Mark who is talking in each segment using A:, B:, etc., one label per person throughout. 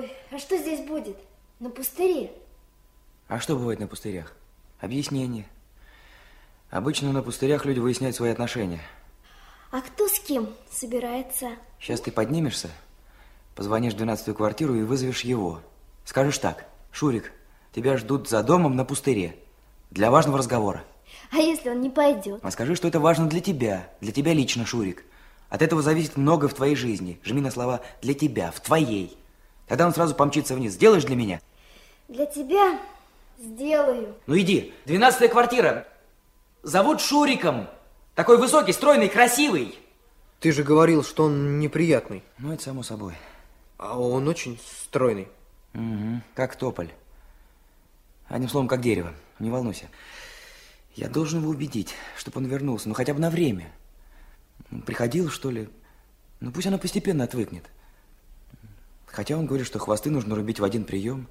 A: Ой, а что здесь будет? На пустыре?
B: А что бывает на пустырях? Объяснение. Обычно на пустырях люди выясняют свои отношения.
A: А кто с кем собирается?
B: Сейчас ты поднимешься, позвонишь в 12 квартиру и вызовешь его. Скажешь так, Шурик, тебя ждут за домом на пустыре для важного разговора.
A: А если он не пойдет?
B: А скажи, что это важно для тебя, для тебя лично, Шурик. От этого зависит много в твоей жизни. Жми на слова «для тебя», «в твоей». Тогда он сразу помчится вниз. Сделаешь для меня?
A: Для тебя сделаю.
B: Ну иди. Двенадцатая квартира. Зовут Шуриком. Такой высокий, стройный, красивый.
C: Ты же говорил, что он неприятный.
B: Ну, это само собой.
C: А он очень стройный.
B: Угу, как тополь. Одним словом, как дерево. Не волнуйся. Я должен его убедить, чтобы он вернулся, ну хотя бы на время. Приходил, что ли? Ну пусть она постепенно отвыкнет. Хотя он говорит, что хвосты нужно рубить в один прием.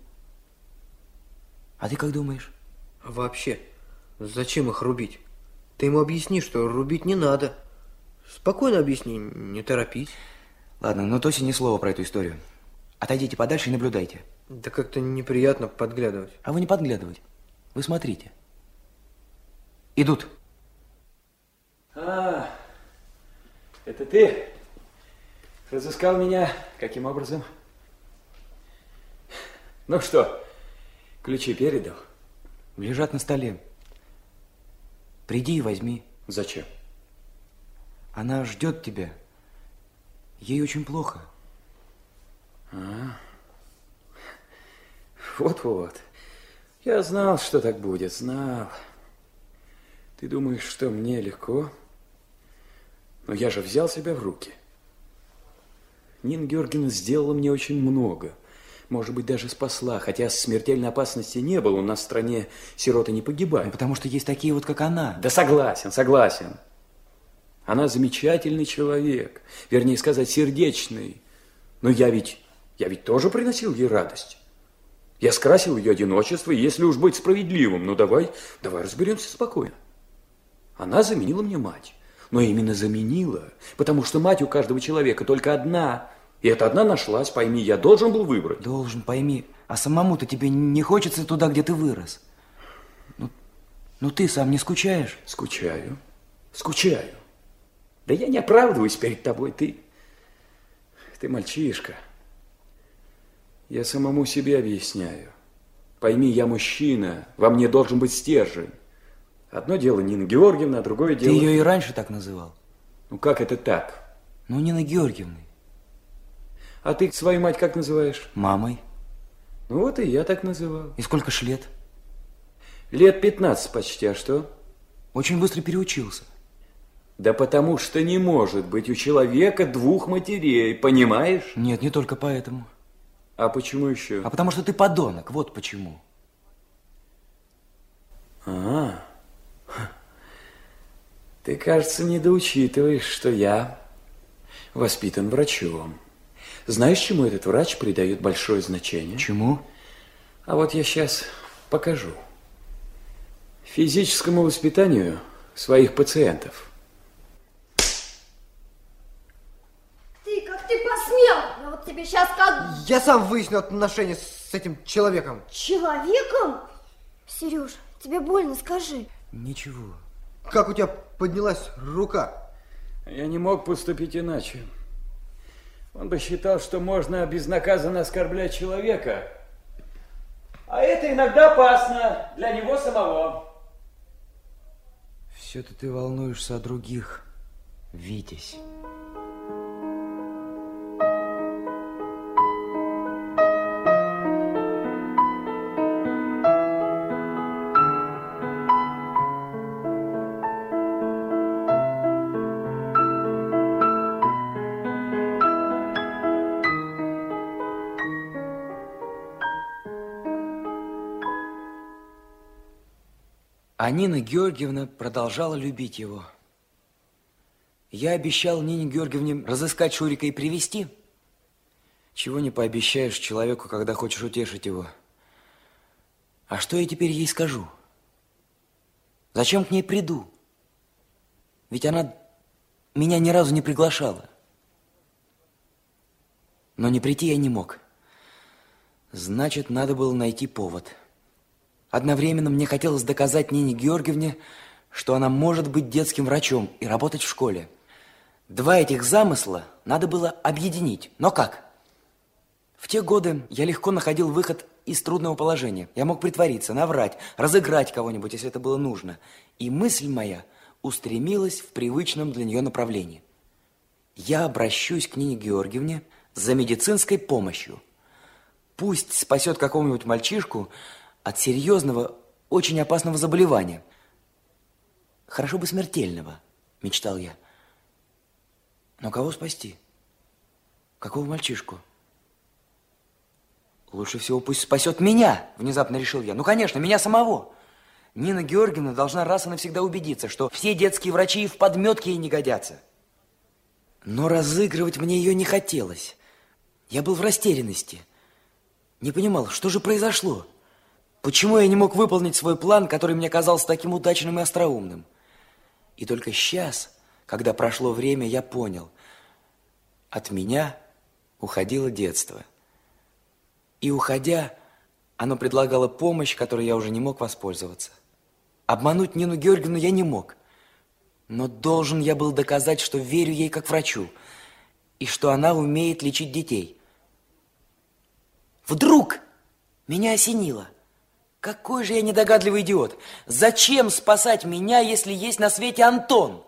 B: А ты как думаешь?
C: Вообще, зачем их рубить? Ты ему объясни, что рубить не надо. Спокойно объясни, не торопись.
B: Ладно, но Тоси ни слова про эту историю. Отойдите подальше и наблюдайте.
C: Да как-то неприятно подглядывать.
B: А вы не подглядывать. Вы смотрите. Идут.
D: А, это ты разыскал меня каким образом? Ну что, ключи передал?
B: Лежат на столе. Приди и возьми.
D: Зачем?
B: Она ждет тебя. Ей очень плохо.
D: А, вот-вот. Я знал, что так будет, знал. Ты думаешь, что мне легко? Но я же взял себя в руки. Нин Георгина сделала мне очень много может быть, даже спасла, хотя смертельной опасности не было, у нас в стране сироты не погибают.
B: Потому что есть такие вот, как она.
D: Да согласен, согласен. Она замечательный человек, вернее сказать, сердечный. Но я ведь, я ведь тоже приносил ей радость. Я скрасил ее одиночество, если уж быть справедливым, ну давай, давай разберемся спокойно. Она заменила мне мать, но именно заменила, потому что мать у каждого человека только одна – и эта одна нашлась, пойми, я должен был выбрать.
B: Должен, пойми. А самому-то тебе не хочется туда, где ты вырос. Ну, ну ты сам не скучаешь?
D: Скучаю, скучаю. Да я не оправдываюсь перед тобой, ты... Ты мальчишка. Я самому себе объясняю. Пойми, я мужчина, во мне должен быть стержень. Одно дело Нина Георгиевна, а другое дело...
B: Ты ее и раньше так называл.
D: Ну как это так?
B: Ну, Нина Георгиевна.
D: А ты свою мать как называешь?
B: Мамой.
D: Ну вот и я так называл.
B: И сколько ж лет?
D: Лет 15 почти, а что?
B: Очень быстро переучился.
D: Да потому что не может быть у человека двух матерей, понимаешь?
B: Нет, не только поэтому.
D: А почему еще?
B: А потому что ты подонок, вот почему.
D: А, ты, кажется, недоучитываешь, что я воспитан врачом. Знаешь, чему этот врач придает большое значение?
B: Чему?
D: А вот я сейчас покажу. Физическому воспитанию своих пациентов.
A: Ты, как ты посмел? Я вот тебе сейчас как...
C: Я сам выясню отношения с этим человеком.
A: Человеком? Сереж, тебе больно, скажи.
B: Ничего.
C: Как у тебя поднялась рука?
D: Я не мог поступить иначе. Он бы считал, что можно безнаказанно оскорблять человека. А это иногда опасно для него самого.
B: Все-то ты волнуешься о других, Витязь. А Нина Георгиевна продолжала любить его. Я обещал Нине Георгиевне разыскать Шурика и привести. Чего не пообещаешь человеку, когда хочешь утешить его. А что я теперь ей скажу? Зачем к ней приду? Ведь она меня ни разу не приглашала. Но не прийти я не мог. Значит, надо было найти повод. Одновременно мне хотелось доказать Нине Георгиевне, что она может быть детским врачом и работать в школе. Два этих замысла надо было объединить. Но как? В те годы я легко находил выход из трудного положения. Я мог притвориться, наврать, разыграть кого-нибудь, если это было нужно. И мысль моя устремилась в привычном для нее направлении. Я обращусь к Нине Георгиевне за медицинской помощью. Пусть спасет какого-нибудь мальчишку, от серьезного, очень опасного заболевания. Хорошо бы смертельного, мечтал я. Но кого спасти? Какого мальчишку? Лучше всего пусть спасет меня, внезапно решил я. Ну, конечно, меня самого. Нина Георгиевна должна раз и навсегда убедиться, что все детские врачи и в подметке ей не годятся. Но разыгрывать мне ее не хотелось. Я был в растерянности. Не понимал, что же произошло. Почему я не мог выполнить свой план, который мне казался таким удачным и остроумным? И только сейчас, когда прошло время, я понял. От меня уходило детство. И уходя, оно предлагало помощь, которой я уже не мог воспользоваться. Обмануть Нину Георгиевну я не мог. Но должен я был доказать, что верю ей как врачу, и что она умеет лечить детей. Вдруг меня осенило – какой же я недогадливый идиот! Зачем спасать меня, если есть на свете Антон?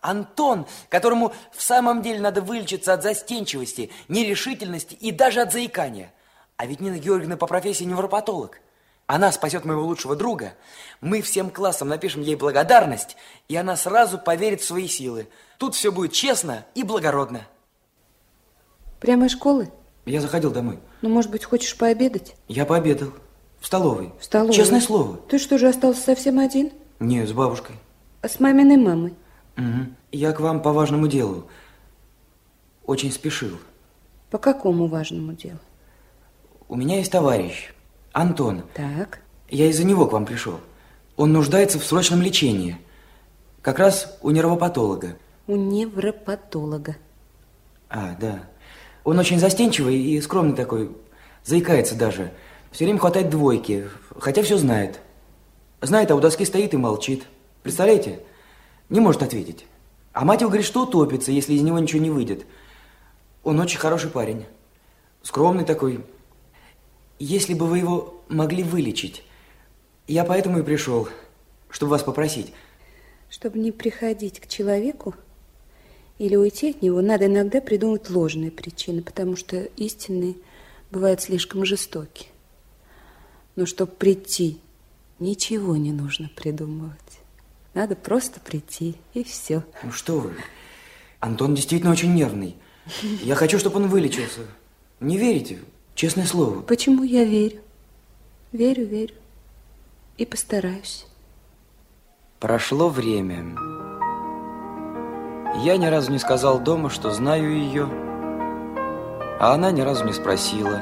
B: Антон, которому в самом деле надо вылечиться от застенчивости, нерешительности и даже от заикания. А ведь Нина Георгиевна по профессии невропатолог. Она спасет моего лучшего друга. Мы всем классом напишем ей благодарность, и она сразу поверит в свои силы. Тут все будет честно и благородно.
E: Прямо из школы?
B: Я заходил домой.
E: Ну, может быть, хочешь пообедать?
B: Я пообедал. В столовой.
E: В столовой.
B: Честное слово.
E: Ты что же остался совсем один?
B: Не, с бабушкой.
E: А с маминой мамой?
B: Угу. Я к вам по важному делу. Очень спешил.
E: По какому важному делу?
B: У меня есть товарищ, Антон.
E: Так.
B: Я из-за него к вам пришел. Он нуждается в срочном лечении. Как раз у нервопатолога.
E: У невропатолога.
B: А, да. Он очень застенчивый и скромный такой, заикается даже. Все время хватает двойки, хотя все знает. Знает, а у доски стоит и молчит. Представляете? Не может ответить. А мать его говорит, что утопится, если из него ничего не выйдет. Он очень хороший парень. Скромный такой. Если бы вы его могли вылечить. Я поэтому и пришел, чтобы вас попросить.
E: Чтобы не приходить к человеку или уйти от него, надо иногда придумать ложные причины, потому что истинные бывают слишком жестоки. Но чтобы прийти, ничего не нужно придумывать. Надо просто прийти, и все.
B: Ну что вы, Антон действительно очень нервный. Я хочу, чтобы он вылечился. Не верите? Честное слово.
E: Почему я верю? Верю, верю. И постараюсь.
B: Прошло время. Я ни разу не сказал дома, что знаю ее, а она ни разу не спросила,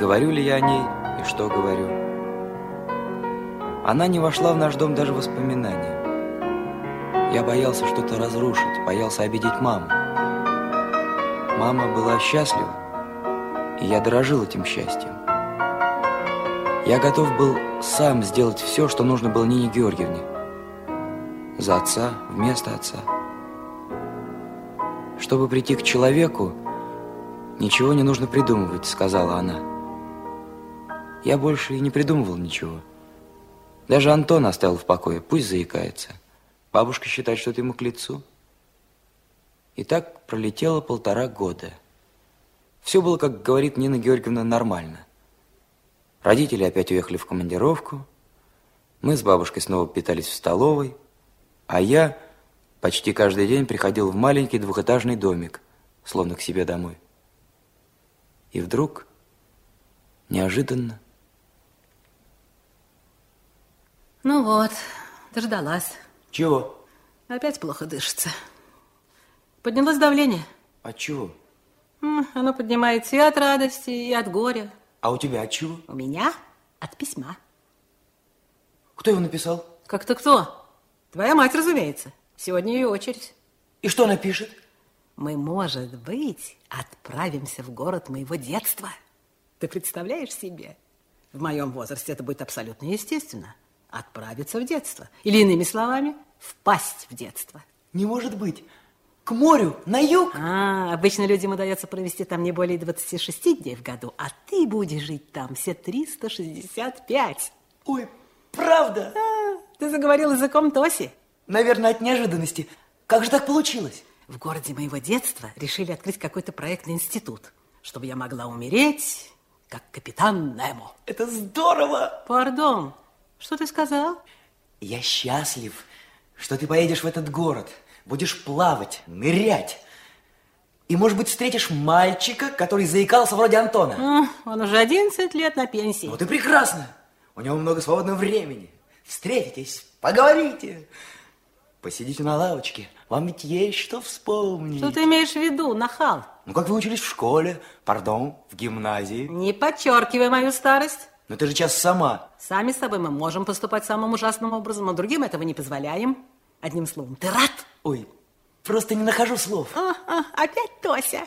B: говорю ли я о ней. И что говорю? Она не вошла в наш дом даже воспоминания. Я боялся что-то разрушить, боялся обидеть маму. Мама была счастлива, и я дорожил этим счастьем. Я готов был сам сделать все, что нужно было Нине Георгиевне. За отца, вместо отца. «Чтобы прийти к человеку, ничего не нужно придумывать», — сказала она я больше и не придумывал ничего. Даже Антон оставил в покое, пусть заикается. Бабушка считает, что это ему к лицу. И так пролетело полтора года. Все было, как говорит Нина Георгиевна, нормально. Родители опять уехали в командировку. Мы с бабушкой снова питались в столовой. А я почти каждый день приходил в маленький двухэтажный домик, словно к себе домой. И вдруг, неожиданно,
F: Ну вот, дождалась.
B: Чего?
F: Опять плохо дышится. Поднялось давление.
B: От чего?
F: Оно поднимается и от радости, и от горя.
B: А у тебя от чего?
F: У меня от письма.
B: Кто его написал?
F: Как-то кто? Твоя мать, разумеется. Сегодня ее очередь.
B: И что она пишет?
F: Мы, может быть, отправимся в город моего детства. Ты представляешь себе? В моем возрасте это будет абсолютно естественно отправиться в детство. Или иными словами, впасть в детство.
B: Не может быть. К морю, на юг.
F: А, обычно людям удается провести там не более 26 дней в году, а ты будешь жить там все 365.
B: Ой, правда?
F: А, ты заговорил языком Тоси.
B: Наверное, от неожиданности. Как же так получилось?
F: В городе моего детства решили открыть какой-то проектный институт, чтобы я могла умереть, как капитан Немо.
B: Это здорово!
F: Пардон, что ты сказал?
B: Я счастлив, что ты поедешь в этот город, будешь плавать, нырять. И, может быть, встретишь мальчика, который заикался вроде Антона.
F: Он уже 11 лет на пенсии.
B: Вот и прекрасно. У него много свободного времени. Встретитесь, поговорите. Посидите на лавочке. Вам ведь есть что вспомнить.
F: Что ты имеешь в виду, нахал?
B: Ну, как вы учились в школе, пардон, в гимназии.
F: Не подчеркивай мою старость.
B: Но ты же сейчас сама.
F: Сами с собой мы можем поступать самым ужасным образом, но другим этого не позволяем. Одним словом, ты рад?
B: Ой, просто не нахожу слов.
F: А, а, опять Тося.